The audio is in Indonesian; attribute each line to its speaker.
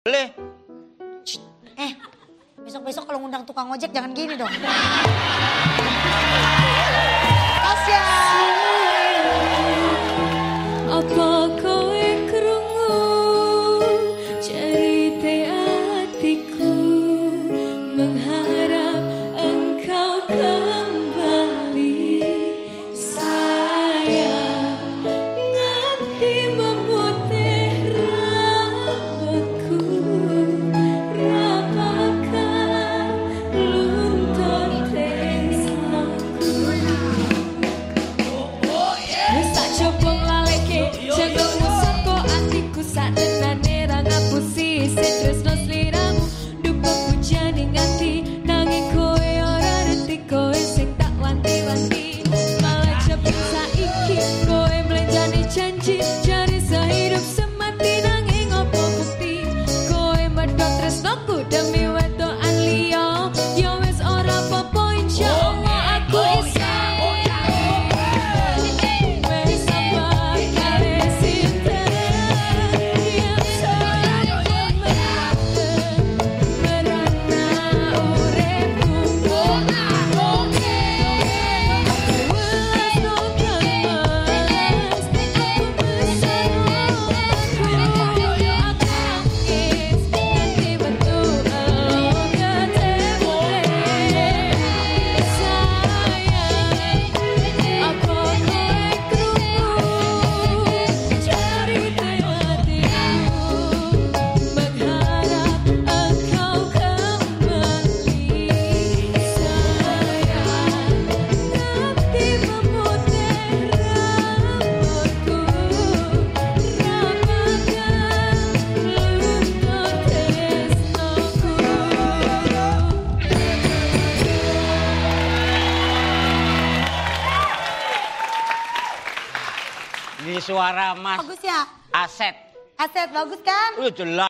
Speaker 1: Boleh.
Speaker 2: Eh, besok-besok kalau ngundang tukang ojek jangan gini dong.
Speaker 3: janji cari sehidup semati nanging opo bukti? Kowe medhot tresnoku demi
Speaker 1: suara Mas.
Speaker 2: Bagus ya?
Speaker 1: Aset.
Speaker 2: Aset bagus kan?
Speaker 1: Lu jelas.